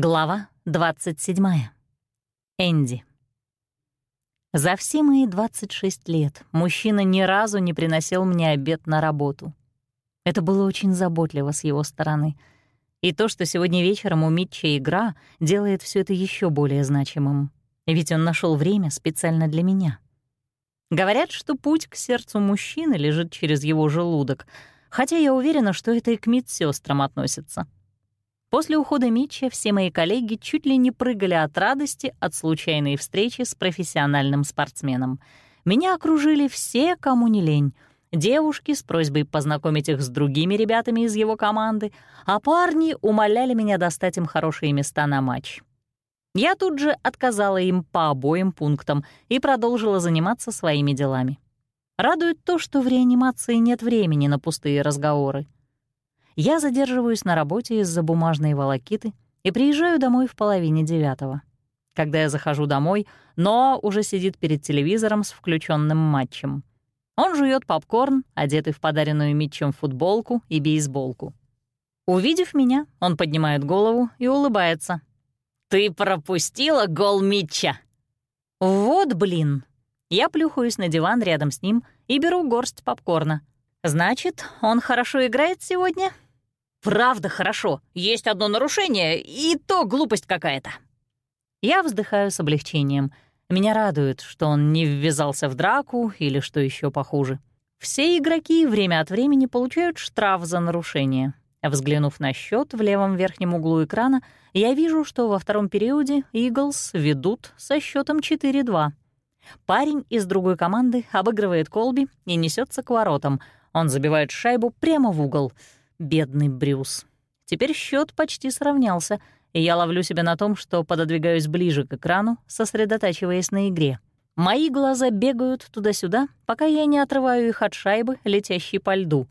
Глава 27. Энди. За все мои 26 лет мужчина ни разу не приносил мне обед на работу. Это было очень заботливо с его стороны. И то, что сегодня вечером у Митча игра, делает все это еще более значимым. Ведь он нашел время специально для меня. Говорят, что путь к сердцу мужчины лежит через его желудок, хотя я уверена, что это и к медсестрам относится — После ухода Митча все мои коллеги чуть ли не прыгали от радости от случайной встречи с профессиональным спортсменом. Меня окружили все, кому не лень. Девушки с просьбой познакомить их с другими ребятами из его команды, а парни умоляли меня достать им хорошие места на матч. Я тут же отказала им по обоим пунктам и продолжила заниматься своими делами. Радует то, что в реанимации нет времени на пустые разговоры. Я задерживаюсь на работе из-за бумажной волокиты и приезжаю домой в половине девятого. Когда я захожу домой, но уже сидит перед телевизором с включенным матчем. Он жует попкорн, одетый в подаренную Митчем футболку и бейсболку. Увидев меня, он поднимает голову и улыбается. «Ты пропустила гол Митча!» «Вот блин!» Я плюхаюсь на диван рядом с ним и беру горсть попкорна. «Значит, он хорошо играет сегодня?» Правда хорошо. Есть одно нарушение, и то глупость какая-то. Я вздыхаю с облегчением. Меня радует, что он не ввязался в драку или что еще похуже. Все игроки время от времени получают штраф за нарушение. Взглянув на счет в левом верхнем углу экрана, я вижу, что во втором периоде Иглс ведут со счетом 4-2. Парень из другой команды обыгрывает Колби и несется к воротам. Он забивает шайбу прямо в угол — Бедный Брюс. Теперь счет почти сравнялся, и я ловлю себя на том, что пододвигаюсь ближе к экрану, сосредотачиваясь на игре. Мои глаза бегают туда-сюда, пока я не отрываю их от шайбы, летящей по льду.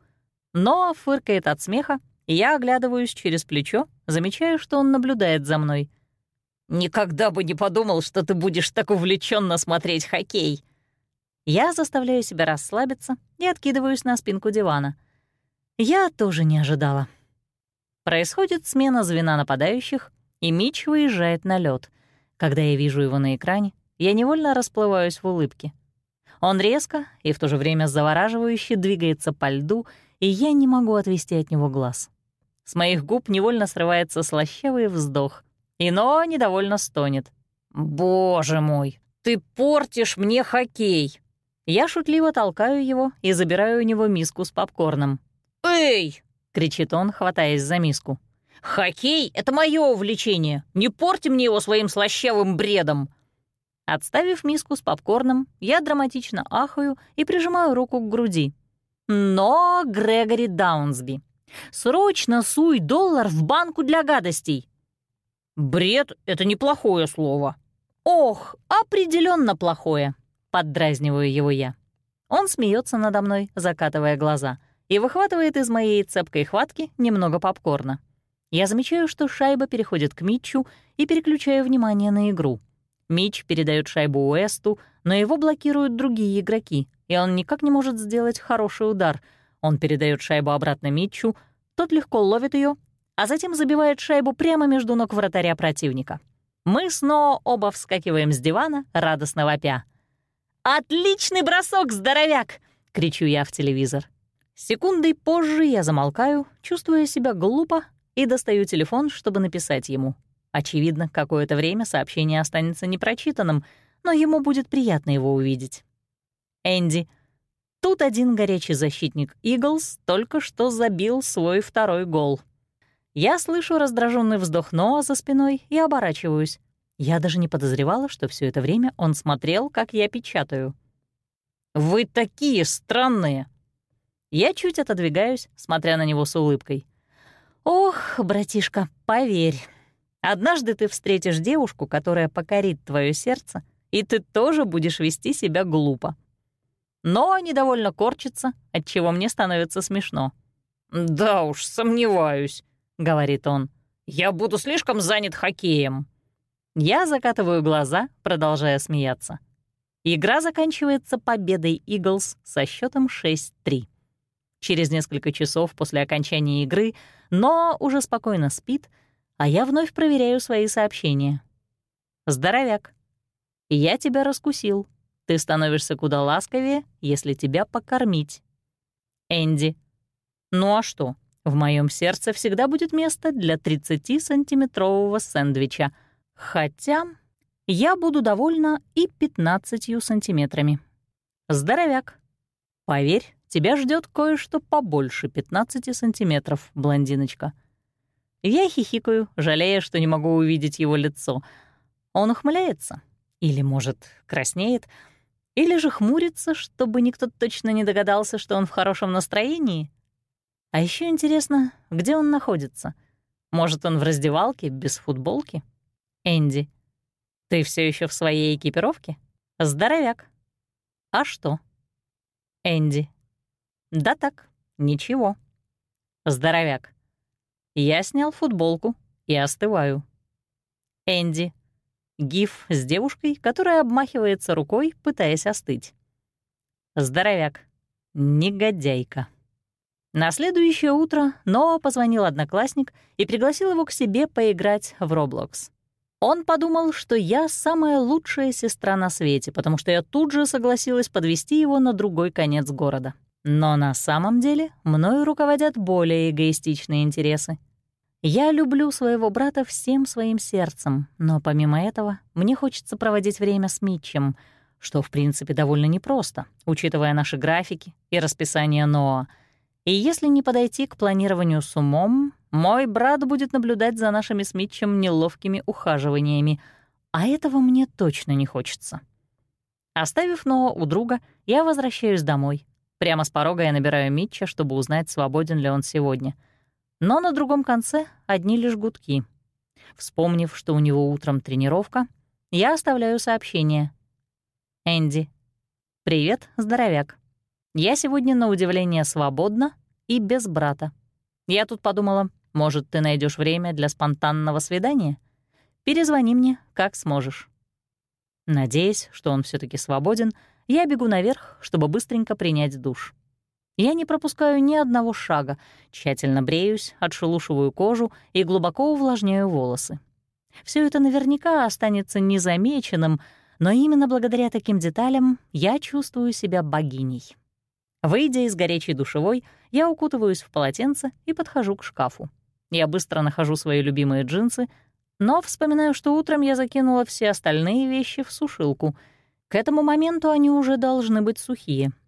Но фыркает от смеха, и я оглядываюсь через плечо, замечаю, что он наблюдает за мной. «Никогда бы не подумал, что ты будешь так увлеченно смотреть хоккей!» Я заставляю себя расслабиться и откидываюсь на спинку дивана — я тоже не ожидала. Происходит смена звена нападающих, и Мич выезжает на лед. Когда я вижу его на экране, я невольно расплываюсь в улыбке. Он резко и в то же время завораживающе двигается по льду, и я не могу отвести от него глаз. С моих губ невольно срывается слащавый вздох. Ино недовольно стонет. «Боже мой, ты портишь мне хоккей!» Я шутливо толкаю его и забираю у него миску с попкорном. «Эй!» — кричит он, хватаясь за миску. «Хоккей — это мое увлечение! Не порти мне его своим слащавым бредом!» Отставив миску с попкорном, я драматично ахаю и прижимаю руку к груди. «Но, Грегори Даунсби, срочно суй доллар в банку для гадостей!» «Бред — это неплохое слово». «Ох, определенно плохое!» — поддразниваю его я. Он смеется надо мной, закатывая глаза — и выхватывает из моей цепкой хватки немного попкорна. Я замечаю, что шайба переходит к Митчу и переключаю внимание на игру. Митч передает шайбу Уэсту, но его блокируют другие игроки, и он никак не может сделать хороший удар. Он передает шайбу обратно Митчу, тот легко ловит ее, а затем забивает шайбу прямо между ног вратаря противника. Мы снова оба вскакиваем с дивана, радостно вопя. «Отличный бросок, здоровяк!» — кричу я в телевизор. Секундой позже я замолкаю, чувствуя себя глупо, и достаю телефон, чтобы написать ему. Очевидно, какое-то время сообщение останется непрочитанным, но ему будет приятно его увидеть. Энди. Тут один горячий защитник Иглс только что забил свой второй гол. Я слышу раздраженный вздох Ноа за спиной и оборачиваюсь. Я даже не подозревала, что все это время он смотрел, как я печатаю. «Вы такие странные!» Я чуть отодвигаюсь, смотря на него с улыбкой. «Ох, братишка, поверь, однажды ты встретишь девушку, которая покорит твое сердце, и ты тоже будешь вести себя глупо». Но недовольно корчится, отчего мне становится смешно. «Да уж, сомневаюсь», — говорит он. «Я буду слишком занят хоккеем». Я закатываю глаза, продолжая смеяться. Игра заканчивается победой Иглс со счетом 6-3. Через несколько часов после окончания игры, но уже спокойно спит, а я вновь проверяю свои сообщения. «Здоровяк. Я тебя раскусил. Ты становишься куда ласковее, если тебя покормить. Энди. Ну а что? В моем сердце всегда будет место для 30-сантиметрового сэндвича. Хотя я буду довольна и 15 сантиметрами. Здоровяк. Поверь, тебя ждет кое-что побольше 15 сантиметров, блондиночка. Я хихикаю, жалея, что не могу увидеть его лицо. Он ухмыляется. Или, может, краснеет. Или же хмурится, чтобы никто точно не догадался, что он в хорошем настроении. А еще интересно, где он находится. Может, он в раздевалке, без футболки? Энди, ты все еще в своей экипировке? Здоровяк. А что? Энди. Да так, ничего. Здоровяк. Я снял футболку и остываю. Энди. Гиф с девушкой, которая обмахивается рукой, пытаясь остыть. Здоровяк. Негодяйка. На следующее утро Ноа позвонил одноклассник и пригласил его к себе поиграть в Roblox. Он подумал, что я самая лучшая сестра на свете, потому что я тут же согласилась подвести его на другой конец города. Но на самом деле мною руководят более эгоистичные интересы. Я люблю своего брата всем своим сердцем, но помимо этого мне хочется проводить время с Митчем, что, в принципе, довольно непросто, учитывая наши графики и расписание Ноа. И если не подойти к планированию с умом, мой брат будет наблюдать за нашими с Митчем неловкими ухаживаниями, а этого мне точно не хочется. Оставив Ноа у друга, я возвращаюсь домой. Прямо с порога я набираю Митча, чтобы узнать, свободен ли он сегодня — но на другом конце одни лишь гудки. Вспомнив, что у него утром тренировка, я оставляю сообщение. «Энди. Привет, здоровяк. Я сегодня на удивление свободна и без брата. Я тут подумала, может, ты найдешь время для спонтанного свидания? Перезвони мне, как сможешь». Надеясь, что он все таки свободен, я бегу наверх, чтобы быстренько принять душ. Я не пропускаю ни одного шага, тщательно бреюсь, отшелушиваю кожу и глубоко увлажняю волосы. Все это наверняка останется незамеченным, но именно благодаря таким деталям я чувствую себя богиней. Выйдя из горячей душевой, я укутываюсь в полотенце и подхожу к шкафу. Я быстро нахожу свои любимые джинсы, но вспоминаю, что утром я закинула все остальные вещи в сушилку. К этому моменту они уже должны быть сухие —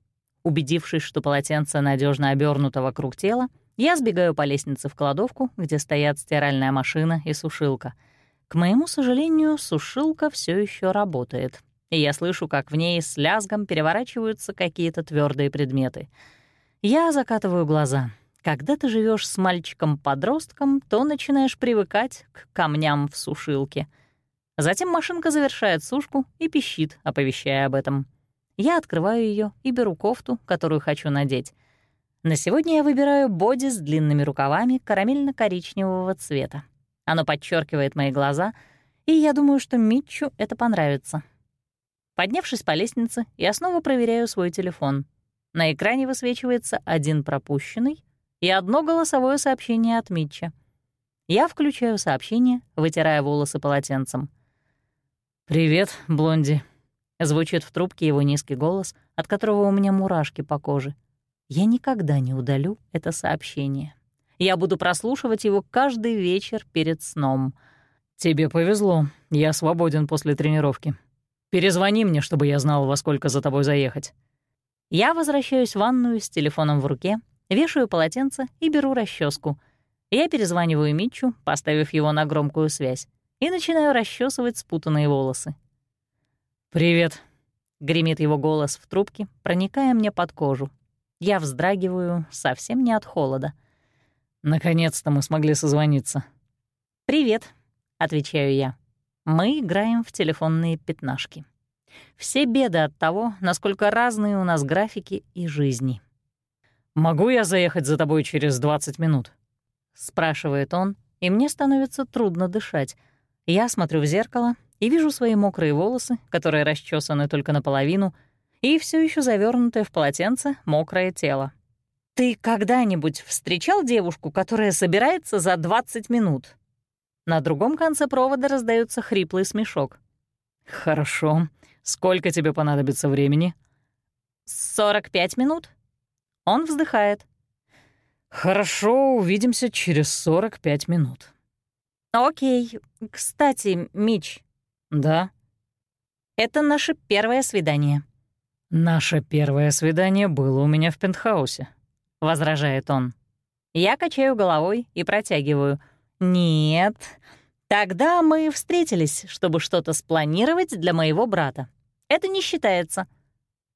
Убедившись, что полотенце надежно обернуто вокруг тела, я сбегаю по лестнице в кладовку, где стоят стиральная машина и сушилка. К моему сожалению, сушилка все еще работает, и я слышу, как в ней с лязгом переворачиваются какие-то твердые предметы. Я закатываю глаза. Когда ты живешь с мальчиком-подростком, то начинаешь привыкать к камням в сушилке. Затем машинка завершает сушку и пищит, оповещая об этом. Я открываю ее и беру кофту, которую хочу надеть. На сегодня я выбираю боди с длинными рукавами карамельно-коричневого цвета. Оно подчеркивает мои глаза, и я думаю, что Митчу это понравится. Поднявшись по лестнице, я снова проверяю свой телефон. На экране высвечивается один пропущенный и одно голосовое сообщение от Митча. Я включаю сообщение, вытирая волосы полотенцем. «Привет, Блонди. Звучит в трубке его низкий голос, от которого у меня мурашки по коже. Я никогда не удалю это сообщение. Я буду прослушивать его каждый вечер перед сном. «Тебе повезло. Я свободен после тренировки. Перезвони мне, чтобы я знал, во сколько за тобой заехать». Я возвращаюсь в ванную с телефоном в руке, вешаю полотенце и беру расческу. Я перезваниваю Митчу, поставив его на громкую связь, и начинаю расчесывать спутанные волосы. «Привет», — гремит его голос в трубке, проникая мне под кожу. Я вздрагиваю совсем не от холода. «Наконец-то мы смогли созвониться». «Привет», — отвечаю я. Мы играем в телефонные пятнашки. Все беды от того, насколько разные у нас графики и жизни. «Могу я заехать за тобой через 20 минут?» — спрашивает он, и мне становится трудно дышать. Я смотрю в зеркало и вижу свои мокрые волосы, которые расчесаны только наполовину, и все еще завернутое в полотенце мокрое тело. «Ты когда-нибудь встречал девушку, которая собирается за 20 минут?» На другом конце провода раздается хриплый смешок. «Хорошо. Сколько тебе понадобится времени?» «Сорок пять минут». Он вздыхает. «Хорошо, увидимся через сорок пять минут». «Окей. Кстати, Мич». «Да?» «Это наше первое свидание». «Наше первое свидание было у меня в пентхаусе», — возражает он. Я качаю головой и протягиваю. «Нет, тогда мы встретились, чтобы что-то спланировать для моего брата. Это не считается».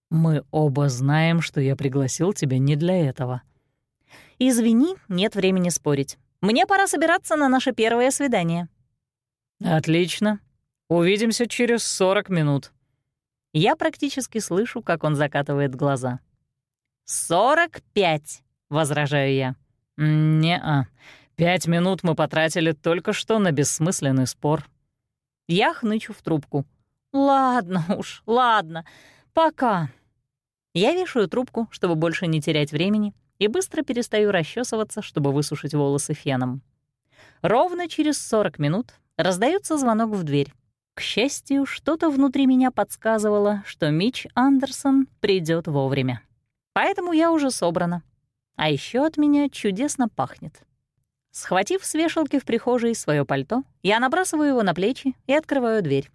«Мы оба знаем, что я пригласил тебя не для этого». «Извини, нет времени спорить. Мне пора собираться на наше первое свидание». «Отлично. Увидимся через 40 минут». Я практически слышу, как он закатывает глаза. «Сорок пять», — возражаю я. «Не-а. Пять минут мы потратили только что на бессмысленный спор». Я хнычу в трубку. «Ладно уж, ладно. Пока». Я вешаю трубку, чтобы больше не терять времени, и быстро перестаю расчесываться, чтобы высушить волосы феном. Ровно через 40 минут раздается звонок в дверь. К счастью, что-то внутри меня подсказывало, что Мич Андерсон придет вовремя. Поэтому я уже собрана. А еще от меня чудесно пахнет. Схватив с вешалки в прихожей свое пальто, я набрасываю его на плечи и открываю дверь.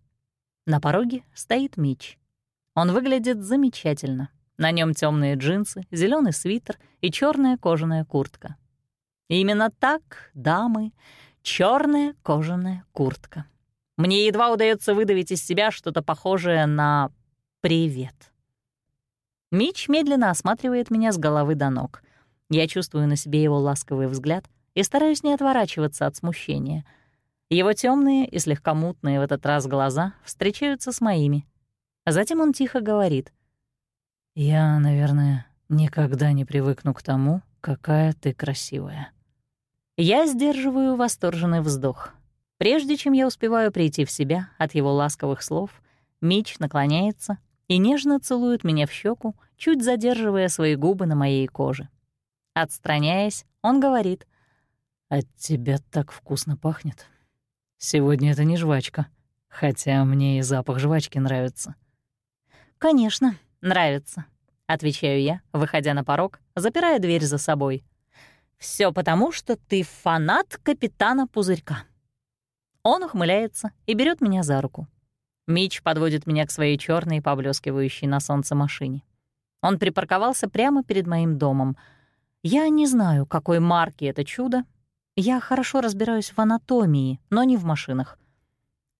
На пороге стоит Мич. Он выглядит замечательно. На нем темные джинсы, зеленый свитер и черная кожаная куртка. Именно так, дамы, черная кожаная куртка. Мне едва удается выдавить из себя что-то похожее на «привет». Мич медленно осматривает меня с головы до ног. Я чувствую на себе его ласковый взгляд и стараюсь не отворачиваться от смущения. Его темные и слегка мутные в этот раз глаза встречаются с моими. А затем он тихо говорит. «Я, наверное, никогда не привыкну к тому, какая ты красивая». Я сдерживаю восторженный вздох. Прежде чем я успеваю прийти в себя от его ласковых слов, Мич наклоняется и нежно целует меня в щеку, чуть задерживая свои губы на моей коже. Отстраняясь, он говорит, «От тебя так вкусно пахнет. Сегодня это не жвачка, хотя мне и запах жвачки нравится». «Конечно, нравится», — отвечаю я, выходя на порог, запирая дверь за собой. Все потому, что ты фанат капитана Пузырька». Он ухмыляется и берет меня за руку. Мич подводит меня к своей черной, поблескивающей на солнце машине. Он припарковался прямо перед моим домом. Я не знаю, какой марки это чудо. Я хорошо разбираюсь в анатомии, но не в машинах.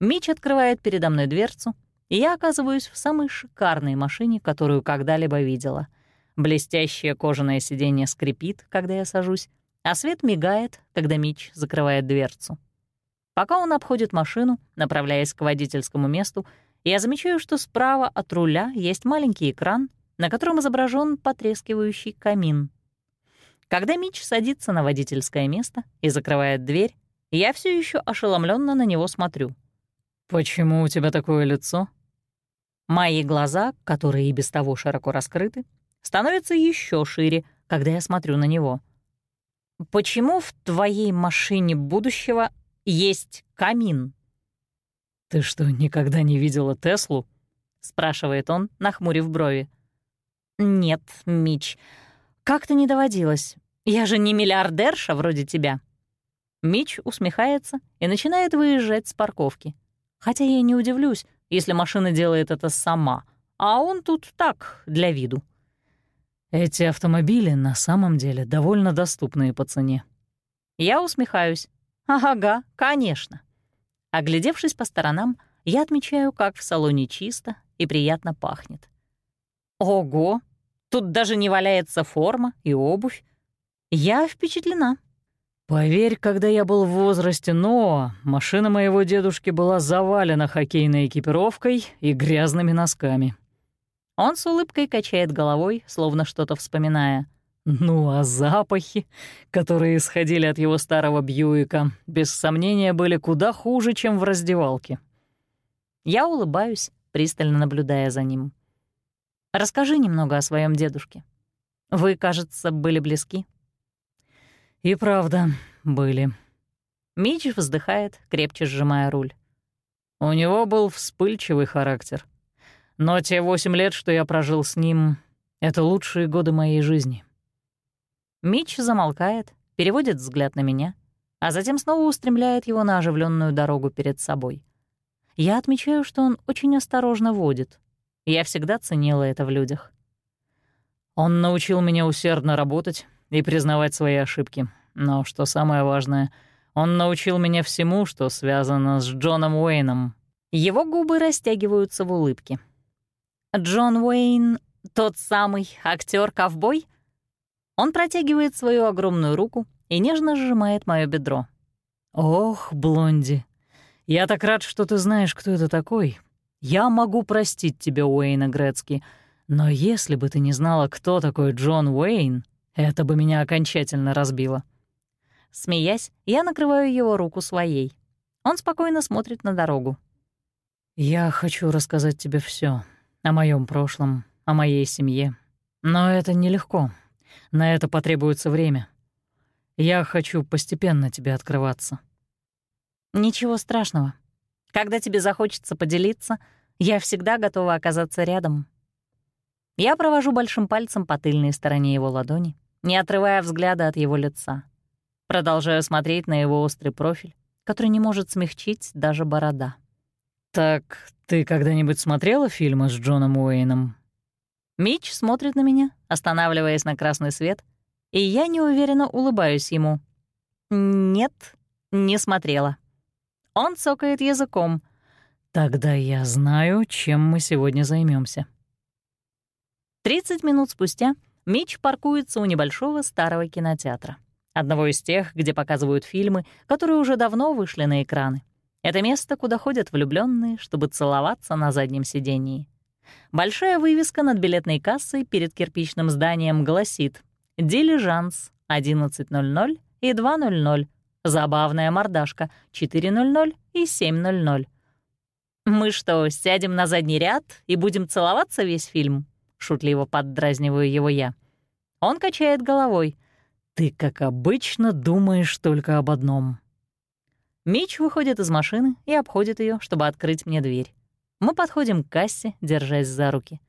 Мич открывает передо мной дверцу, и я оказываюсь в самой шикарной машине, которую когда-либо видела. Блестящее кожаное сиденье скрипит, когда я сажусь, а свет мигает, когда Мич закрывает дверцу. Пока он обходит машину, направляясь к водительскому месту, я замечаю, что справа от руля есть маленький экран, на котором изображен потрескивающий камин. Когда Мич садится на водительское место и закрывает дверь, я все еще ошеломленно на него смотрю. «Почему у тебя такое лицо?» Мои глаза, которые и без того широко раскрыты, становятся еще шире, когда я смотрю на него. «Почему в твоей машине будущего есть камин. «Ты что, никогда не видела Теслу?» — спрашивает он, нахмурив брови. «Нет, Мич, как-то не доводилось. Я же не миллиардерша вроде тебя». Мич усмехается и начинает выезжать с парковки. Хотя я не удивлюсь, если машина делает это сама, а он тут так, для виду. Эти автомобили на самом деле довольно доступные по цене. Я усмехаюсь. «Ага, конечно». Оглядевшись по сторонам, я отмечаю, как в салоне чисто и приятно пахнет. Ого, тут даже не валяется форма и обувь. Я впечатлена. Поверь, когда я был в возрасте Ноа, машина моего дедушки была завалена хоккейной экипировкой и грязными носками. Он с улыбкой качает головой, словно что-то вспоминая. Ну а запахи, которые исходили от его старого Бьюика, без сомнения были куда хуже, чем в раздевалке. Я улыбаюсь, пристально наблюдая за ним. «Расскажи немного о своем дедушке. Вы, кажется, были близки?» «И правда, были». Мич вздыхает, крепче сжимая руль. У него был вспыльчивый характер. Но те восемь лет, что я прожил с ним, — это лучшие годы моей жизни. Мич замолкает, переводит взгляд на меня, а затем снова устремляет его на оживленную дорогу перед собой. Я отмечаю, что он очень осторожно водит. Я всегда ценила это в людях. Он научил меня усердно работать и признавать свои ошибки. Но что самое важное, он научил меня всему, что связано с Джоном Уэйном. Его губы растягиваются в улыбке. Джон Уэйн — тот самый актер ковбой Он протягивает свою огромную руку и нежно сжимает мое бедро. «Ох, Блонди, я так рад, что ты знаешь, кто это такой. Я могу простить тебя, Уэйна Грецки, но если бы ты не знала, кто такой Джон Уэйн, это бы меня окончательно разбило». Смеясь, я накрываю его руку своей. Он спокойно смотрит на дорогу. «Я хочу рассказать тебе все о моем прошлом, о моей семье. Но это нелегко. На это потребуется время. Я хочу постепенно тебе открываться. Ничего страшного. Когда тебе захочется поделиться, я всегда готова оказаться рядом. Я провожу большим пальцем по тыльной стороне его ладони, не отрывая взгляда от его лица. Продолжаю смотреть на его острый профиль, который не может смягчить даже борода. «Так ты когда-нибудь смотрела фильмы с Джоном Уэйном?» Мич смотрит на меня, останавливаясь на красный свет, и я неуверенно улыбаюсь ему. «Нет, не смотрела». Он цокает языком. «Тогда я знаю, чем мы сегодня займемся. Тридцать минут спустя Мич паркуется у небольшого старого кинотеатра. Одного из тех, где показывают фильмы, которые уже давно вышли на экраны. Это место, куда ходят влюбленные, чтобы целоваться на заднем сидении. Большая вывеска над билетной кассой перед кирпичным зданием гласит «Дилижанс 11.00 и 2.00. Забавная мордашка 4.00 и 7.00». «Мы что, сядем на задний ряд и будем целоваться весь фильм?» — шутливо поддразниваю его я. Он качает головой. «Ты, как обычно, думаешь только об одном». Мич выходит из машины и обходит ее, чтобы открыть мне дверь. Мы подходим к кассе, держась за руки.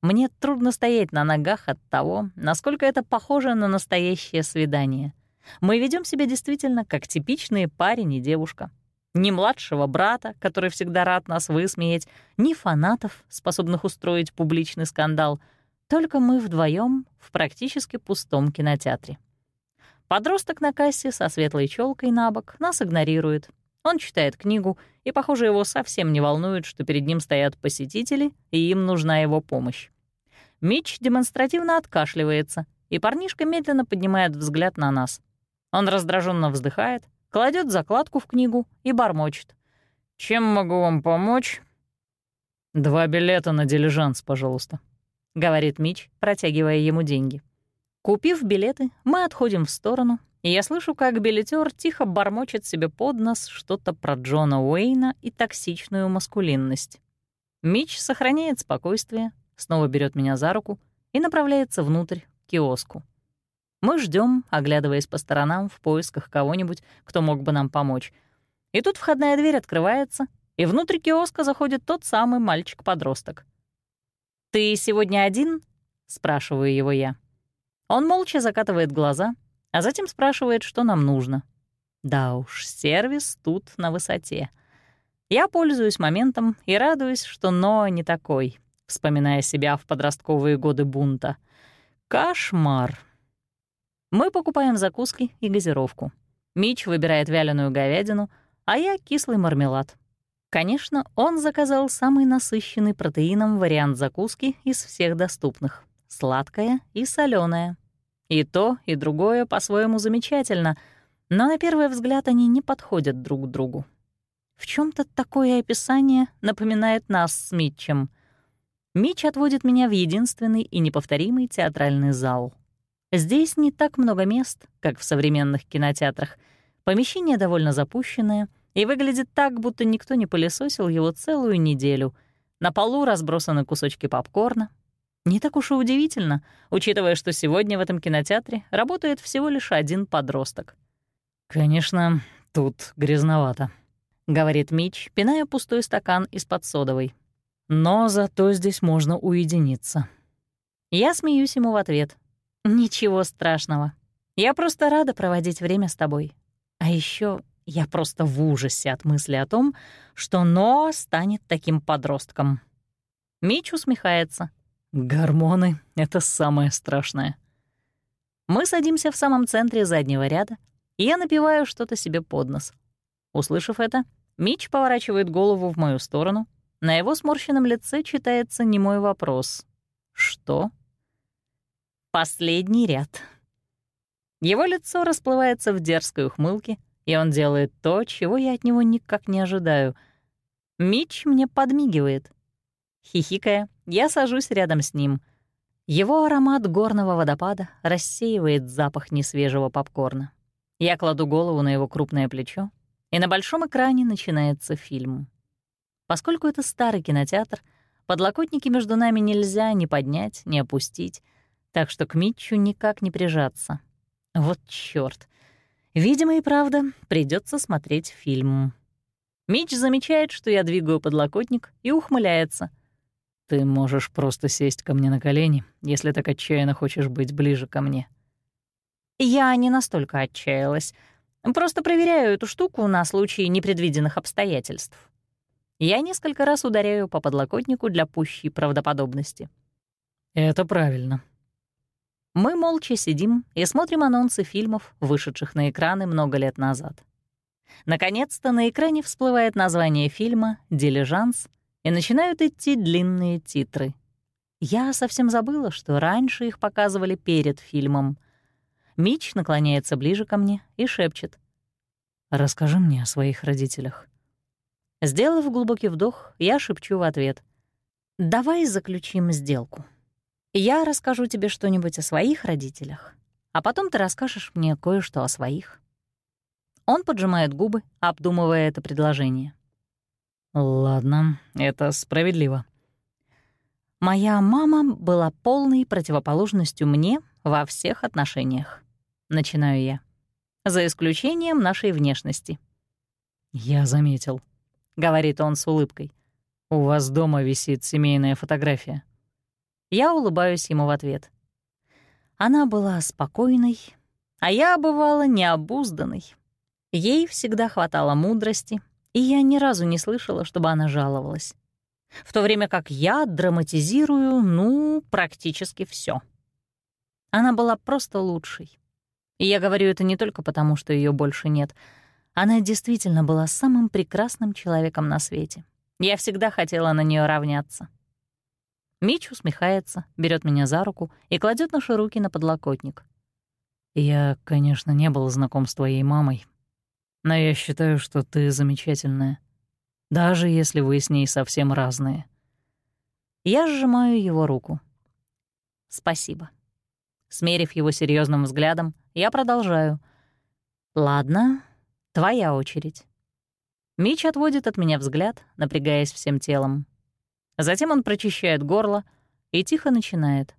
Мне трудно стоять на ногах от того, насколько это похоже на настоящее свидание. Мы ведем себя действительно как типичные парень и девушка. Ни младшего брата, который всегда рад нас высмеять, ни фанатов, способных устроить публичный скандал. Только мы вдвоем в практически пустом кинотеатре. Подросток на кассе со светлой челкой на бок нас игнорирует, он читает книгу, и, похоже, его совсем не волнует, что перед ним стоят посетители, и им нужна его помощь. Мич демонстративно откашливается, и парнишка медленно поднимает взгляд на нас. Он раздраженно вздыхает, кладет закладку в книгу и бормочет. «Чем могу вам помочь?» «Два билета на дилижанс, пожалуйста», — говорит Мич, протягивая ему деньги. Купив билеты, мы отходим в сторону и я слышу, как билетер тихо бормочет себе под нос что-то про Джона Уэйна и токсичную маскулинность. Мич сохраняет спокойствие, снова берет меня за руку и направляется внутрь, к киоску. Мы ждем, оглядываясь по сторонам в поисках кого-нибудь, кто мог бы нам помочь. И тут входная дверь открывается, и внутрь киоска заходит тот самый мальчик-подросток. «Ты сегодня один?» — спрашиваю его я. Он молча закатывает глаза а затем спрашивает, что нам нужно. Да уж, сервис тут на высоте. Я пользуюсь моментом и радуюсь, что Ноа не такой, вспоминая себя в подростковые годы бунта. Кошмар. Мы покупаем закуски и газировку. Мич выбирает вяленую говядину, а я — кислый мармелад. Конечно, он заказал самый насыщенный протеином вариант закуски из всех доступных — сладкое и соленое. И то, и другое по-своему замечательно, но на первый взгляд они не подходят друг к другу. В чем то такое описание напоминает нас с Митчем. Митч отводит меня в единственный и неповторимый театральный зал. Здесь не так много мест, как в современных кинотеатрах. Помещение довольно запущенное и выглядит так, будто никто не пылесосил его целую неделю. На полу разбросаны кусочки попкорна, не так уж и удивительно, учитывая, что сегодня в этом кинотеатре работает всего лишь один подросток. «Конечно, тут грязновато», — говорит Мич, пиная пустой стакан из-под содовой. «Но зато здесь можно уединиться». Я смеюсь ему в ответ. «Ничего страшного. Я просто рада проводить время с тобой. А еще я просто в ужасе от мысли о том, что Ноа станет таким подростком». Мич усмехается. «Гормоны — это самое страшное». Мы садимся в самом центре заднего ряда, и я напиваю что-то себе под нос. Услышав это, Мич поворачивает голову в мою сторону. На его сморщенном лице читается немой вопрос. «Что?» Последний ряд. Его лицо расплывается в дерзкой ухмылке, и он делает то, чего я от него никак не ожидаю. Мич мне подмигивает. Хихикая, я сажусь рядом с ним. Его аромат горного водопада рассеивает запах несвежего попкорна. Я кладу голову на его крупное плечо, и на большом экране начинается фильм. Поскольку это старый кинотеатр, подлокотники между нами нельзя ни поднять, ни опустить, так что к Митчу никак не прижаться. Вот чёрт. Видимо и правда придется смотреть фильм. Митч замечает, что я двигаю подлокотник, и ухмыляется. «Ты можешь просто сесть ко мне на колени, если так отчаянно хочешь быть ближе ко мне». Я не настолько отчаялась. Просто проверяю эту штуку на случай непредвиденных обстоятельств. Я несколько раз ударяю по подлокотнику для пущей правдоподобности. «Это правильно», мы молча сидим и смотрим анонсы фильмов, вышедших на экраны много лет назад. Наконец-то на экране всплывает название фильма «Дилижанс», и начинают идти длинные титры. Я совсем забыла, что раньше их показывали перед фильмом. Мич наклоняется ближе ко мне и шепчет. «Расскажи мне о своих родителях». Сделав глубокий вдох, я шепчу в ответ. «Давай заключим сделку». Я расскажу тебе что-нибудь о своих родителях, а потом ты расскажешь мне кое-что о своих». Он поджимает губы, обдумывая это предложение. «Ладно, это справедливо». Моя мама была полной противоположностью мне во всех отношениях. Начинаю я. За исключением нашей внешности. «Я заметил», — говорит он с улыбкой. «У вас дома висит семейная фотография». Я улыбаюсь ему в ответ. Она была спокойной, а я бывала необузданной. Ей всегда хватало мудрости, и я ни разу не слышала, чтобы она жаловалась. В то время как я драматизирую, ну, практически все. Она была просто лучшей. И я говорю это не только потому, что ее больше нет. Она действительно была самым прекрасным человеком на свете. Я всегда хотела на нее равняться. Мич усмехается, берет меня за руку и кладет наши руки на подлокотник. «Я, конечно, не был знаком с твоей мамой, но я считаю, что ты замечательная, даже если вы с ней совсем разные». Я сжимаю его руку. «Спасибо». Смерив его серьезным взглядом, я продолжаю. «Ладно, твоя очередь». Мич отводит от меня взгляд, напрягаясь всем телом. Затем он прочищает горло и тихо начинает.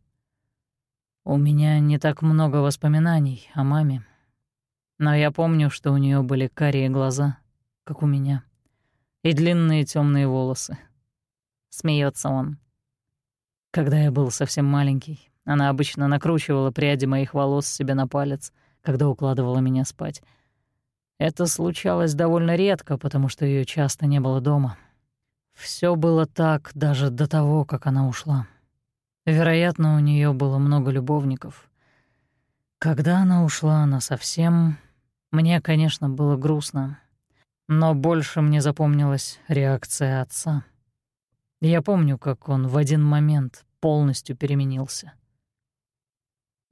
«У меня не так много воспоминаний о маме, но я помню, что у нее были карие глаза, как у меня, и длинные темные волосы». Смеется он. Когда я был совсем маленький, она обычно накручивала пряди моих волос себе на палец, когда укладывала меня спать. Это случалось довольно редко, потому что ее часто не было дома. Все было так даже до того, как она ушла. Вероятно, у нее было много любовников. Когда она ушла, она совсем... Мне, конечно, было грустно, но больше мне запомнилась реакция отца. Я помню, как он в один момент полностью переменился.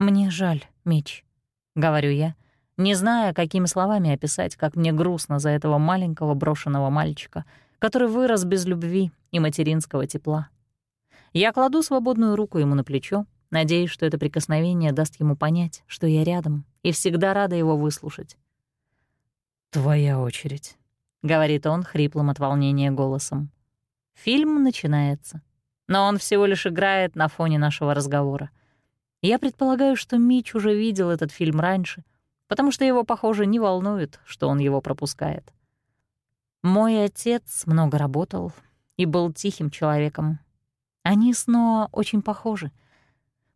«Мне жаль, Мич», — говорю я, не зная, какими словами описать, как мне грустно за этого маленького брошенного мальчика — который вырос без любви и материнского тепла. Я кладу свободную руку ему на плечо, надеясь, что это прикосновение даст ему понять, что я рядом и всегда рада его выслушать. «Твоя очередь», — говорит он хриплым от волнения голосом. Фильм начинается, но он всего лишь играет на фоне нашего разговора. Я предполагаю, что Мич уже видел этот фильм раньше, потому что его, похоже, не волнует, что он его пропускает. Мой отец много работал и был тихим человеком. Они с Ноа очень похожи.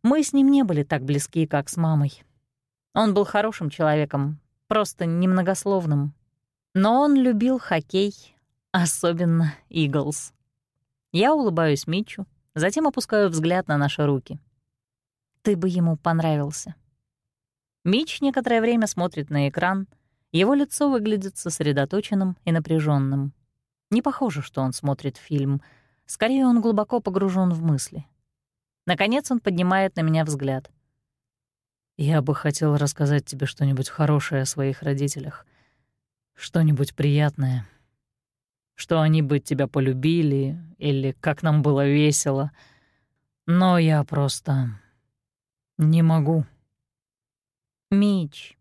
Мы с ним не были так близки, как с мамой. Он был хорошим человеком, просто немногословным. Но он любил хоккей, особенно Иглс. Я улыбаюсь Митчу, затем опускаю взгляд на наши руки. Ты бы ему понравился. Мич некоторое время смотрит на экран. Его лицо выглядит сосредоточенным и напряженным. Не похоже, что он смотрит фильм. Скорее, он глубоко погружен в мысли. Наконец он поднимает на меня взгляд. «Я бы хотел рассказать тебе что-нибудь хорошее о своих родителях. Что-нибудь приятное. Что они бы тебя полюбили, или как нам было весело. Но я просто не могу». «Мич,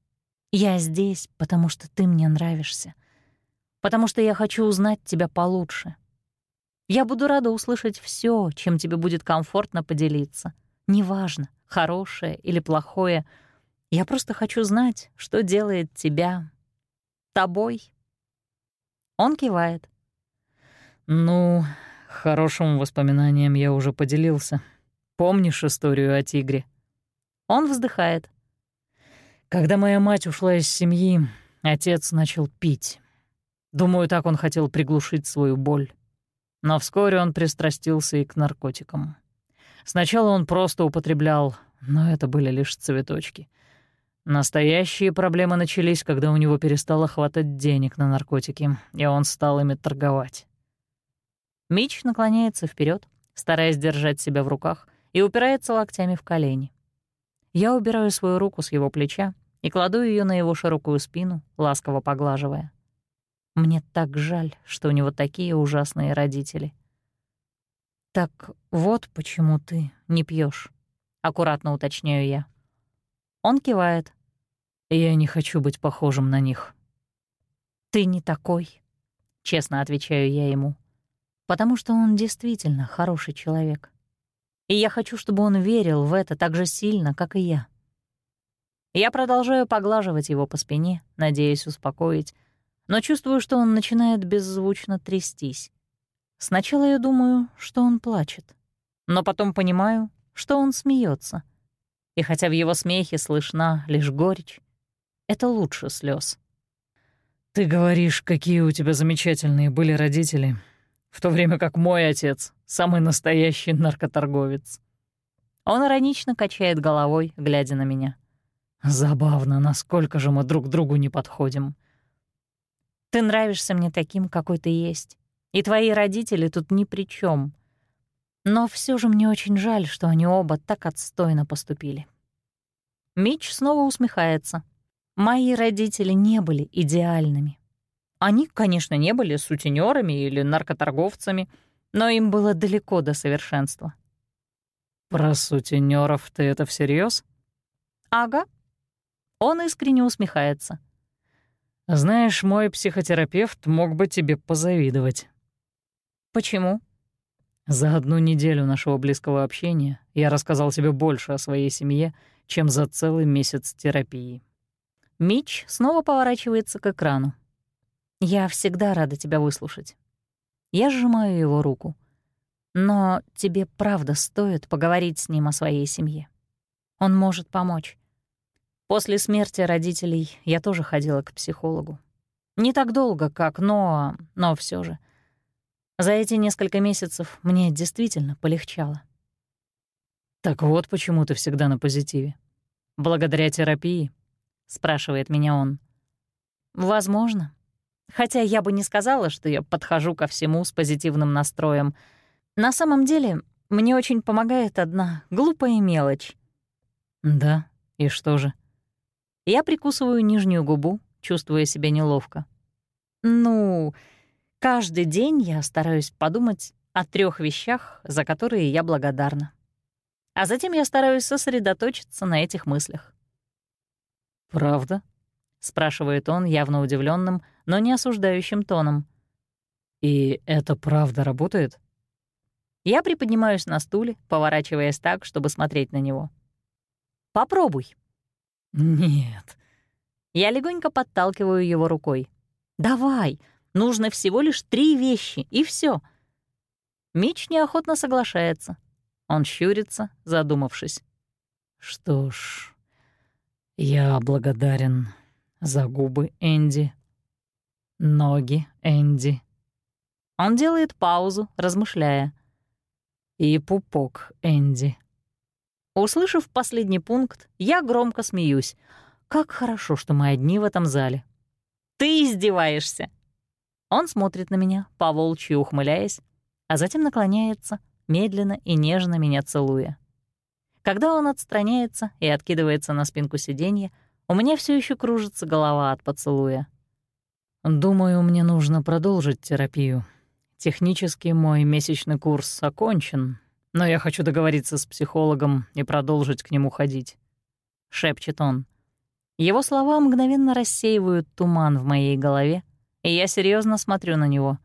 я здесь, потому что ты мне нравишься, потому что я хочу узнать тебя получше. Я буду рада услышать все, чем тебе будет комфортно поделиться. Неважно, хорошее или плохое. Я просто хочу знать, что делает тебя тобой». Он кивает. «Ну, хорошим воспоминанием я уже поделился. Помнишь историю о тигре?» Он вздыхает. Когда моя мать ушла из семьи, отец начал пить. Думаю, так он хотел приглушить свою боль. Но вскоре он пристрастился и к наркотикам. Сначала он просто употреблял, но это были лишь цветочки. Настоящие проблемы начались, когда у него перестало хватать денег на наркотики, и он стал ими торговать. Мич наклоняется вперед, стараясь держать себя в руках, и упирается локтями в колени. Я убираю свою руку с его плеча и кладу ее на его широкую спину, ласково поглаживая. Мне так жаль, что у него такие ужасные родители. «Так вот почему ты не пьешь, аккуратно уточняю я. Он кивает. «Я не хочу быть похожим на них». «Ты не такой», — честно отвечаю я ему, «потому что он действительно хороший человек и я хочу, чтобы он верил в это так же сильно, как и я. Я продолжаю поглаживать его по спине, надеясь успокоить, но чувствую, что он начинает беззвучно трястись. Сначала я думаю, что он плачет, но потом понимаю, что он смеется. И хотя в его смехе слышна лишь горечь, это лучше слез. «Ты говоришь, какие у тебя замечательные были родители», в то время как мой отец — самый настоящий наркоторговец. Он иронично качает головой, глядя на меня. Забавно, насколько же мы друг другу не подходим. Ты нравишься мне таким, какой ты есть, и твои родители тут ни при чем. Но все же мне очень жаль, что они оба так отстойно поступили. Мич снова усмехается. Мои родители не были идеальными. Они, конечно, не были сутенерами или наркоторговцами, но им было далеко до совершенства. «Про сутенеров ты это всерьез? «Ага». Он искренне усмехается. «Знаешь, мой психотерапевт мог бы тебе позавидовать». «Почему?» «За одну неделю нашего близкого общения я рассказал тебе больше о своей семье, чем за целый месяц терапии». Мич снова поворачивается к экрану. Я всегда рада тебя выслушать. Я сжимаю его руку. Но тебе правда стоит поговорить с ним о своей семье. Он может помочь. После смерти родителей я тоже ходила к психологу. Не так долго, как Ноа, но все же. За эти несколько месяцев мне действительно полегчало. «Так вот почему ты всегда на позитиве. Благодаря терапии?» — спрашивает меня он. «Возможно. Хотя я бы не сказала, что я подхожу ко всему с позитивным настроем. На самом деле, мне очень помогает одна глупая мелочь. Да, и что же? Я прикусываю нижнюю губу, чувствуя себя неловко. Ну, каждый день я стараюсь подумать о трех вещах, за которые я благодарна. А затем я стараюсь сосредоточиться на этих мыслях. «Правда?» — спрашивает он, явно удивленным, но не осуждающим тоном. «И это правда работает?» Я приподнимаюсь на стуле, поворачиваясь так, чтобы смотреть на него. «Попробуй». «Нет». Я легонько подталкиваю его рукой. «Давай, нужно всего лишь три вещи, и все. Мич неохотно соглашается. Он щурится, задумавшись. «Что ж, я благодарен за губы Энди, ноги Энди». Он делает паузу, размышляя. «И пупок Энди». Услышав последний пункт, я громко смеюсь. Как хорошо, что мы одни в этом зале. «Ты издеваешься!» Он смотрит на меня, по-волчьи ухмыляясь, а затем наклоняется, медленно и нежно меня целуя. Когда он отстраняется и откидывается на спинку сиденья, у меня все еще кружится голова от поцелуя. «Думаю, мне нужно продолжить терапию. Технически мой месячный курс окончен, но я хочу договориться с психологом и продолжить к нему ходить», — шепчет он. Его слова мгновенно рассеивают туман в моей голове, и я серьезно смотрю на него.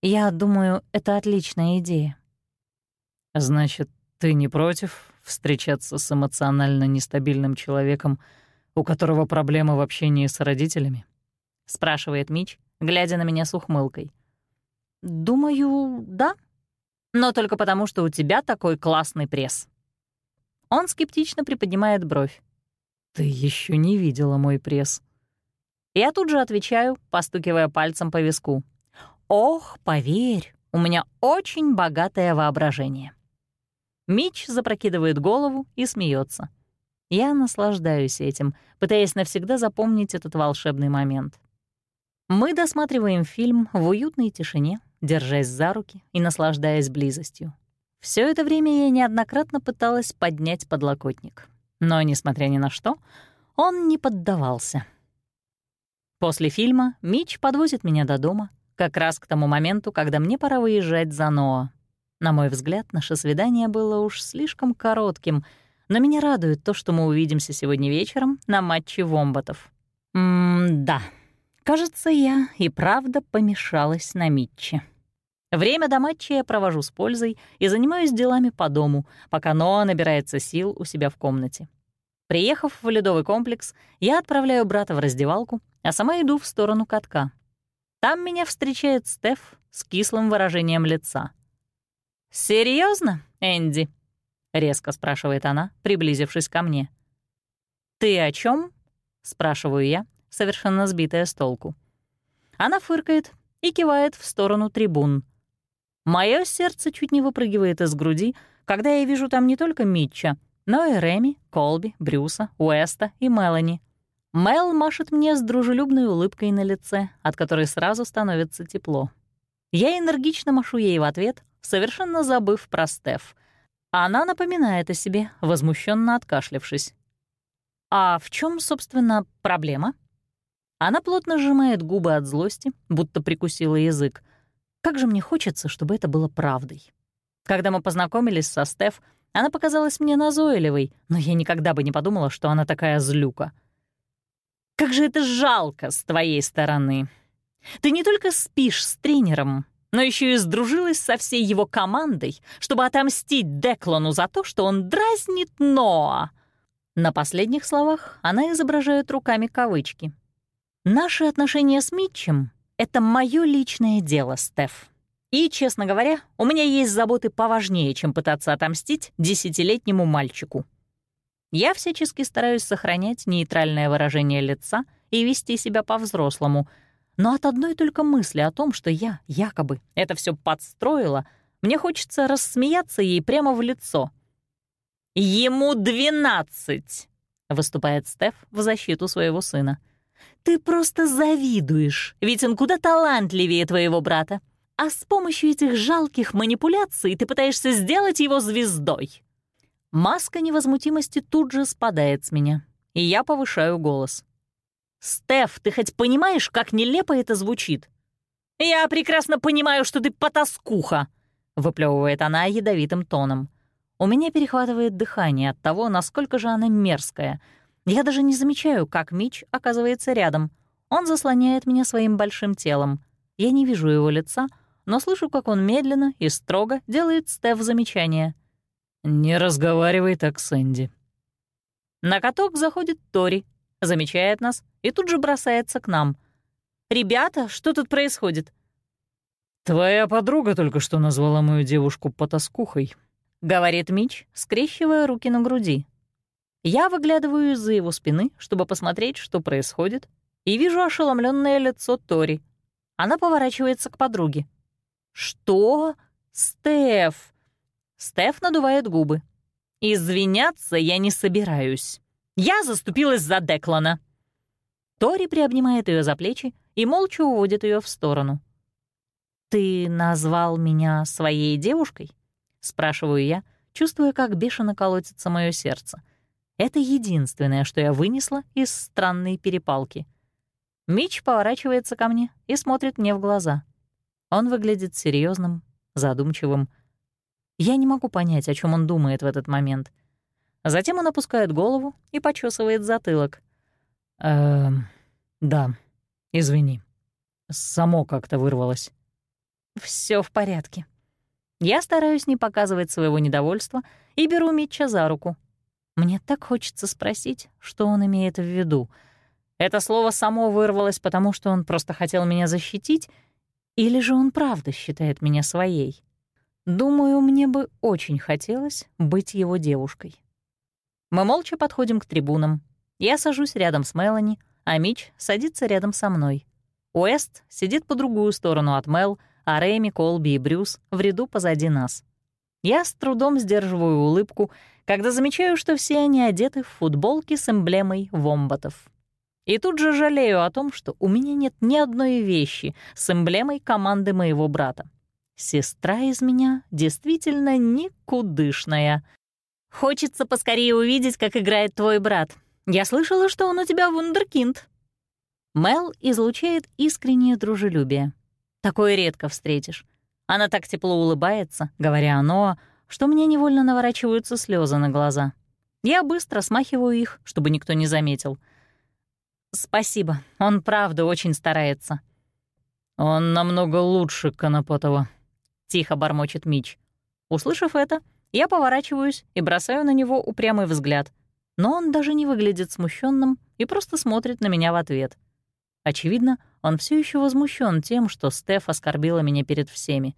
Я думаю, это отличная идея. Значит, ты не против встречаться с эмоционально нестабильным человеком, у которого проблемы в общении с родителями? спрашивает Мич, глядя на меня с ухмылкой. Думаю, да. Но только потому, что у тебя такой классный пресс. Он скептично приподнимает бровь. Ты еще не видела мой пресс. Я тут же отвечаю, постукивая пальцем по виску. Ох, поверь, у меня очень богатое воображение. Мич запрокидывает голову и смеется. Я наслаждаюсь этим, пытаясь навсегда запомнить этот волшебный момент. Мы досматриваем фильм в уютной тишине, держась за руки и наслаждаясь близостью. Все это время я неоднократно пыталась поднять подлокотник. Но, несмотря ни на что, он не поддавался. После фильма Мич подвозит меня до дома, как раз к тому моменту, когда мне пора выезжать за Ноа. На мой взгляд, наше свидание было уж слишком коротким, но меня радует то, что мы увидимся сегодня вечером на матче Вомбатов. М-да, кажется, я и правда помешалась на Митче. Время до матча я провожу с пользой и занимаюсь делами по дому, пока Ноа набирается сил у себя в комнате. Приехав в ледовый комплекс, я отправляю брата в раздевалку, а сама иду в сторону катка. Там меня встречает Стеф с кислым выражением лица. Серьезно, Энди?» — резко спрашивает она, приблизившись ко мне. «Ты о чем? спрашиваю я, совершенно сбитая с толку. Она фыркает и кивает в сторону трибун — Мое сердце чуть не выпрыгивает из груди, когда я вижу там не только Митча, но и Реми, Колби, Брюса, Уэста и Мелани. Мел машет мне с дружелюбной улыбкой на лице, от которой сразу становится тепло. Я энергично машу ей в ответ, совершенно забыв про Стеф. Она напоминает о себе, возмущенно откашлявшись. «А в чем, собственно, проблема?» Она плотно сжимает губы от злости, будто прикусила язык — как же мне хочется, чтобы это было правдой. Когда мы познакомились со Стеф, она показалась мне назойливой, но я никогда бы не подумала, что она такая злюка. Как же это жалко с твоей стороны. Ты не только спишь с тренером, но еще и сдружилась со всей его командой, чтобы отомстить Деклану за то, что он дразнит Ноа. На последних словах она изображает руками кавычки. Наши отношения с Митчем это мое личное дело, Стеф. И, честно говоря, у меня есть заботы поважнее, чем пытаться отомстить десятилетнему мальчику. Я всячески стараюсь сохранять нейтральное выражение лица и вести себя по-взрослому, но от одной только мысли о том, что я, якобы, это все подстроила, мне хочется рассмеяться ей прямо в лицо. «Ему двенадцать!» — выступает Стеф в защиту своего сына. Ты просто завидуешь, ведь он куда талантливее твоего брата. А с помощью этих жалких манипуляций ты пытаешься сделать его звездой. Маска невозмутимости тут же спадает с меня, и я повышаю голос. «Стеф, ты хоть понимаешь, как нелепо это звучит?» «Я прекрасно понимаю, что ты потаскуха», — выплевывает она ядовитым тоном. У меня перехватывает дыхание от того, насколько же она мерзкая — я даже не замечаю, как Мич оказывается рядом. Он заслоняет меня своим большим телом. Я не вижу его лица, но слышу, как он медленно и строго делает Стеф замечание. «Не разговаривай так с Энди». На каток заходит Тори, замечает нас и тут же бросается к нам. «Ребята, что тут происходит?» «Твоя подруга только что назвала мою девушку потаскухой», — говорит Мич, скрещивая руки на груди. Я выглядываю из-за его спины, чтобы посмотреть, что происходит, и вижу ошеломленное лицо Тори. Она поворачивается к подруге. «Что? Стеф!» Стеф надувает губы. «Извиняться я не собираюсь. Я заступилась за Деклана». Тори приобнимает ее за плечи и молча уводит ее в сторону. «Ты назвал меня своей девушкой?» — спрашиваю я, чувствуя, как бешено колотится мое сердце. Это единственное, что я вынесла из странной перепалки. Мич поворачивается ко мне и смотрит мне в глаза. Он выглядит серьезным, задумчивым. Я не могу понять, о чем он думает в этот момент. Затем он опускает голову и почесывает затылок. «Эм, да, извини. Само как-то вырвалось». Все в порядке». Я стараюсь не показывать своего недовольства и беру Митча за руку. Мне так хочется спросить, что он имеет в виду. Это слово само вырвалось, потому что он просто хотел меня защитить, или же он правда считает меня своей? Думаю, мне бы очень хотелось быть его девушкой. Мы молча подходим к трибунам. Я сажусь рядом с Мелани, а Мич садится рядом со мной. Уэст сидит по другую сторону от Мел, а Рэми, Колби и Брюс в ряду позади нас. Я с трудом сдерживаю улыбку, когда замечаю, что все они одеты в футболки с эмблемой вомбатов. И тут же жалею о том, что у меня нет ни одной вещи с эмблемой команды моего брата. Сестра из меня действительно никудышная. Хочется поскорее увидеть, как играет твой брат. Я слышала, что он у тебя вундеркинд. Мел излучает искреннее дружелюбие. Такое редко встретишь. Она так тепло улыбается, говоря оно, что мне невольно наворачиваются слезы на глаза. Я быстро смахиваю их, чтобы никто не заметил. Спасибо, он правда очень старается. Он намного лучше Конопатова, тихо бормочет Мич. Услышав это, я поворачиваюсь и бросаю на него упрямый взгляд, но он даже не выглядит смущенным и просто смотрит на меня в ответ. Очевидно, он все еще возмущен тем, что Стеф оскорбила меня перед всеми.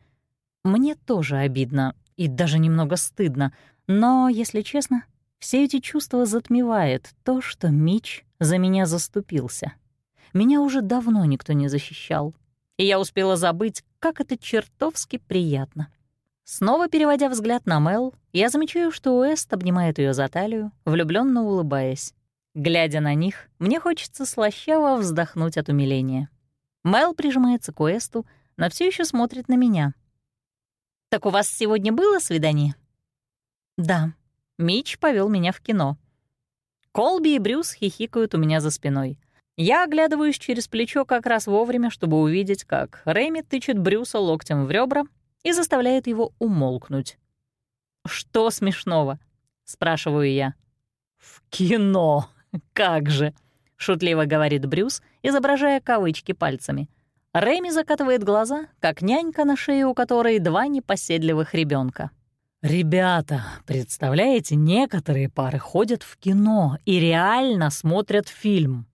Мне тоже обидно и даже немного стыдно, но, если честно, все эти чувства затмевает то, что Мич за меня заступился. Меня уже давно никто не защищал, и я успела забыть, как это чертовски приятно. Снова переводя взгляд на Мел, я замечаю, что Уэст обнимает ее за талию, влюбленно улыбаясь. Глядя на них, мне хочется слащаво вздохнуть от умиления. Мел прижимается к Уэсту, но все еще смотрит на меня. «Так у вас сегодня было свидание?» «Да». Мич повел меня в кино. Колби и Брюс хихикают у меня за спиной. Я оглядываюсь через плечо как раз вовремя, чтобы увидеть, как Рэми тычет Брюса локтем в ребра и заставляет его умолкнуть. «Что смешного?» — спрашиваю я. «В кино! Как же!» — шутливо говорит Брюс, изображая кавычки пальцами. Рэми закатывает глаза, как нянька, на шее у которой два непоседливых ребенка. «Ребята, представляете, некоторые пары ходят в кино и реально смотрят фильм».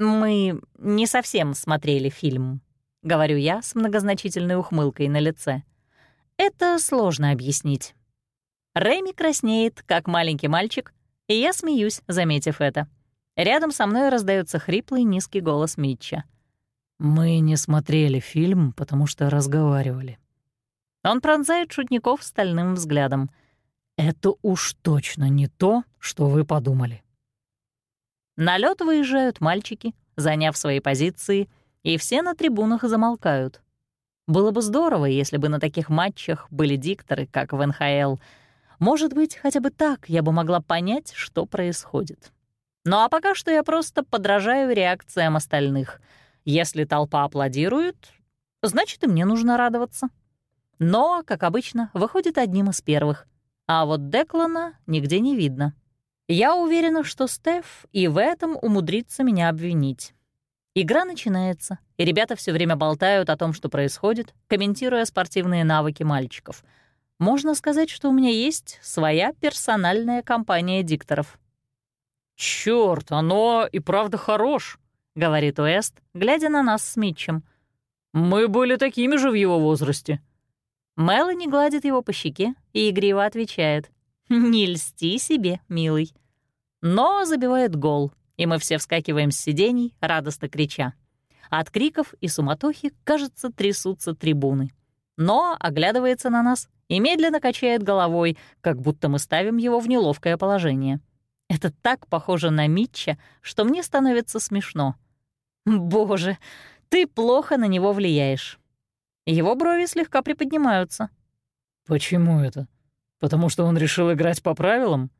«Мы не совсем смотрели фильм», — говорю я с многозначительной ухмылкой на лице. «Это сложно объяснить». Рэми краснеет, как маленький мальчик, и я смеюсь, заметив это. Рядом со мной раздается хриплый низкий голос Митча. «Мы не смотрели фильм, потому что разговаривали». Он пронзает шутников стальным взглядом. «Это уж точно не то, что вы подумали». На лёд выезжают мальчики, заняв свои позиции, и все на трибунах замолкают. Было бы здорово, если бы на таких матчах были дикторы, как в НХЛ. Может быть, хотя бы так я бы могла понять, что происходит. Ну а пока что я просто подражаю реакциям остальных. Если толпа аплодирует, значит, и мне нужно радоваться. Но, как обычно, выходит одним из первых. А вот Деклана нигде не видно. Я уверена, что Стеф и в этом умудрится меня обвинить. Игра начинается, и ребята все время болтают о том, что происходит, комментируя спортивные навыки мальчиков. Можно сказать, что у меня есть своя персональная компания дикторов. Черт, оно и правда хорош», — говорит Уэст, глядя на нас с Митчем. «Мы были такими же в его возрасте». Мелани гладит его по щеке и игриво отвечает. «Не льсти себе, милый». Но забивает гол, и мы все вскакиваем с сидений, радостно крича. От криков и суматохи, кажется, трясутся трибуны. Но оглядывается на нас и медленно качает головой, как будто мы ставим его в неловкое положение. Это так похоже на Митча, что мне становится смешно. «Боже, ты плохо на него влияешь». Его брови слегка приподнимаются. «Почему это? Потому что он решил играть по правилам?»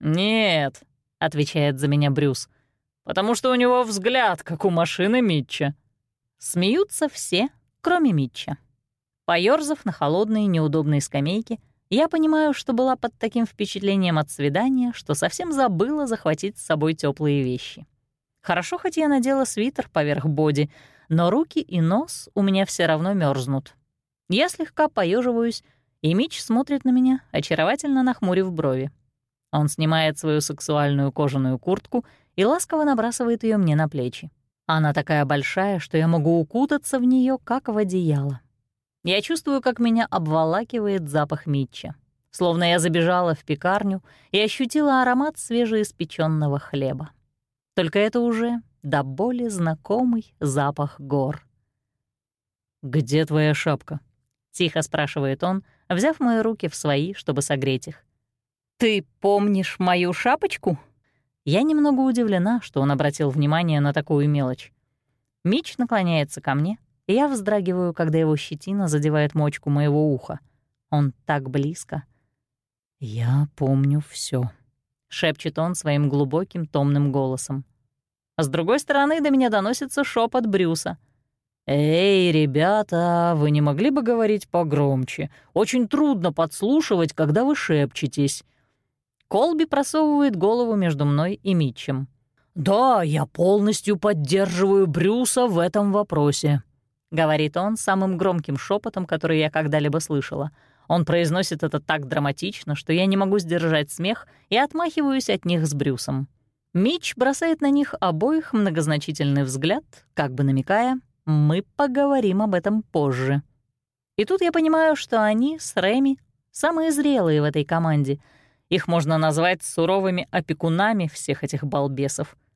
«Нет», — отвечает за меня Брюс, «потому что у него взгляд, как у машины Митча». Смеются все, кроме Митча. Поёрзав на холодные неудобные скамейки, я понимаю, что была под таким впечатлением от свидания, что совсем забыла захватить с собой теплые вещи. Хорошо, хоть я надела свитер поверх боди, но руки и нос у меня все равно мерзнут. Я слегка поеживаюсь, и Мич смотрит на меня, очаровательно нахмурив брови. Он снимает свою сексуальную кожаную куртку и ласково набрасывает ее мне на плечи. Она такая большая, что я могу укутаться в нее, как в одеяло. Я чувствую, как меня обволакивает запах Митча. Словно я забежала в пекарню и ощутила аромат свежеиспеченного хлеба. Только это уже до боли знакомый запах гор. «Где твоя шапка?» — тихо спрашивает он, взяв мои руки в свои, чтобы согреть их. «Ты помнишь мою шапочку?» Я немного удивлена, что он обратил внимание на такую мелочь. Мич наклоняется ко мне, и я вздрагиваю, когда его щетина задевает мочку моего уха. Он так близко. «Я помню все, шепчет он своим глубоким томным голосом. А с другой стороны до меня доносится шепот Брюса. «Эй, ребята, вы не могли бы говорить погромче? Очень трудно подслушивать, когда вы шепчетесь». Колби просовывает голову между мной и Митчем. «Да, я полностью поддерживаю Брюса в этом вопросе», — говорит он самым громким шепотом, который я когда-либо слышала. Он произносит это так драматично, что я не могу сдержать смех и отмахиваюсь от них с Брюсом. Мич бросает на них обоих многозначительный взгляд, как бы намекая, «Мы поговорим об этом позже». И тут я понимаю, что они с Рэми самые зрелые в этой команде. Их можно назвать суровыми опекунами всех этих балбесов —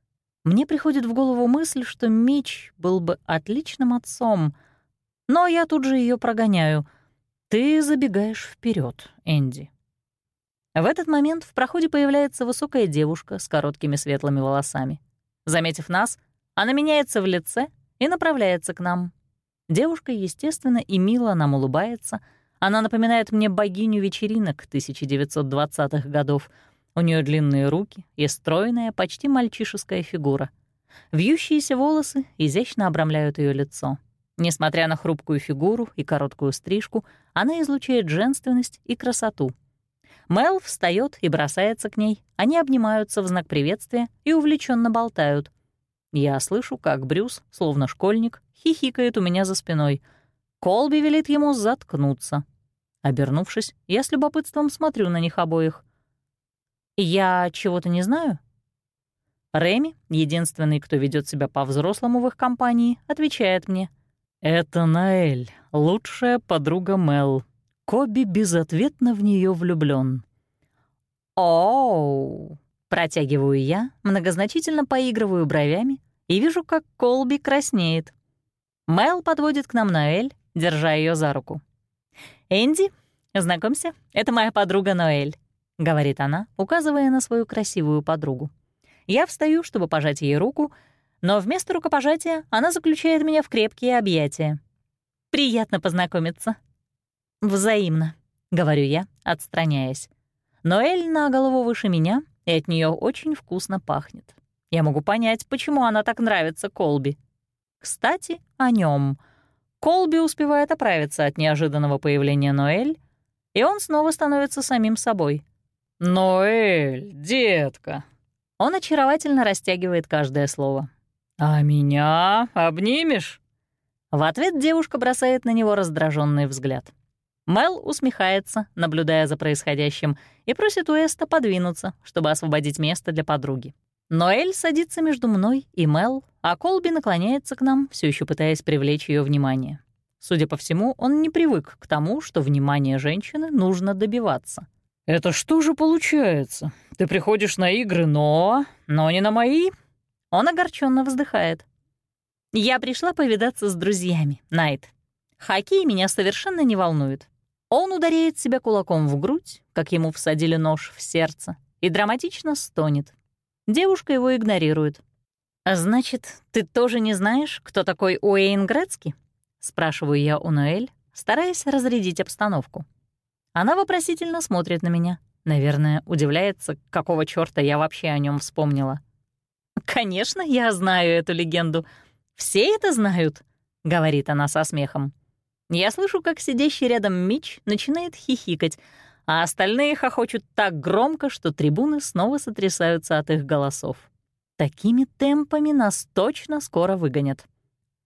мне приходит в голову мысль, что Мич был бы отличным отцом, но я тут же ее прогоняю. Ты забегаешь вперед, Энди. В этот момент в проходе появляется высокая девушка с короткими светлыми волосами. Заметив нас, она меняется в лице и направляется к нам. Девушка, естественно, и мило нам улыбается. Она напоминает мне богиню вечеринок 1920-х годов — у нее длинные руки и стройная, почти мальчишеская фигура. Вьющиеся волосы изящно обрамляют ее лицо. Несмотря на хрупкую фигуру и короткую стрижку, она излучает женственность и красоту. Мел встает и бросается к ней. Они обнимаются в знак приветствия и увлеченно болтают. Я слышу, как Брюс, словно школьник, хихикает у меня за спиной. Колби велит ему заткнуться. Обернувшись, я с любопытством смотрю на них обоих. Я чего-то не знаю? Реми, единственный, кто ведет себя по-взрослому в их компании, отвечает мне. «Это Наэль, лучшая подруга Мел. Коби безответно в нее влюблен. «Оу!» — протягиваю я, многозначительно поигрываю бровями и вижу, как Колби краснеет. Мел подводит к нам Ноэль, держа ее за руку. «Энди, знакомься, это моя подруга Ноэль. — говорит она, указывая на свою красивую подругу. Я встаю, чтобы пожать ей руку, но вместо рукопожатия она заключает меня в крепкие объятия. «Приятно познакомиться». «Взаимно», — говорю я, отстраняясь. Но Эль на голову выше меня, и от нее очень вкусно пахнет. Я могу понять, почему она так нравится Колби. Кстати, о нем. Колби успевает оправиться от неожиданного появления Ноэль, и он снова становится самим собой — «Ноэль, детка!» Он очаровательно растягивает каждое слово. «А меня обнимешь?» В ответ девушка бросает на него раздраженный взгляд. Мел усмехается, наблюдая за происходящим, и просит Уэста подвинуться, чтобы освободить место для подруги. Ноэль садится между мной и Мел, а Колби наклоняется к нам, все еще пытаясь привлечь ее внимание. Судя по всему, он не привык к тому, что внимание женщины нужно добиваться. «Это что же получается? Ты приходишь на игры, но... но не на мои?» Он огорченно вздыхает. «Я пришла повидаться с друзьями, Найт. Хоккей меня совершенно не волнует. Он ударяет себя кулаком в грудь, как ему всадили нож в сердце, и драматично стонет. Девушка его игнорирует. «А значит, ты тоже не знаешь, кто такой Уэйн Грецки?» — спрашиваю я у Ноэль, стараясь разрядить обстановку. Она вопросительно смотрит на меня. Наверное, удивляется, какого чёрта я вообще о нем вспомнила. «Конечно, я знаю эту легенду. Все это знают», — говорит она со смехом. Я слышу, как сидящий рядом Мич начинает хихикать, а остальные хохочут так громко, что трибуны снова сотрясаются от их голосов. Такими темпами нас точно скоро выгонят.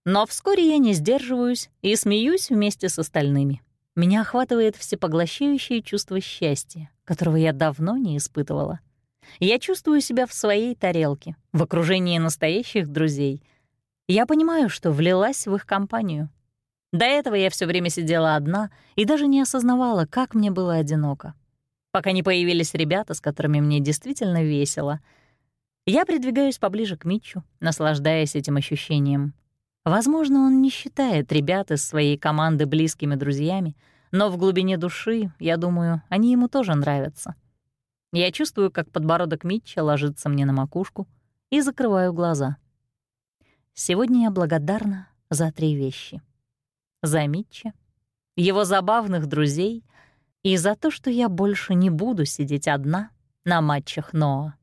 Но вскоре я не сдерживаюсь и смеюсь вместе с остальными. Меня охватывает всепоглощающее чувство счастья, которого я давно не испытывала. Я чувствую себя в своей тарелке, в окружении настоящих друзей. Я понимаю, что влилась в их компанию. До этого я все время сидела одна и даже не осознавала, как мне было одиноко. Пока не появились ребята, с которыми мне действительно весело. Я придвигаюсь поближе к Митчу, наслаждаясь этим ощущением. Возможно, он не считает ребят из своей команды близкими друзьями, но в глубине души, я думаю, они ему тоже нравятся. Я чувствую, как подбородок Митча ложится мне на макушку и закрываю глаза. Сегодня я благодарна за три вещи. За Митча, его забавных друзей и за то, что я больше не буду сидеть одна на матчах Ноа.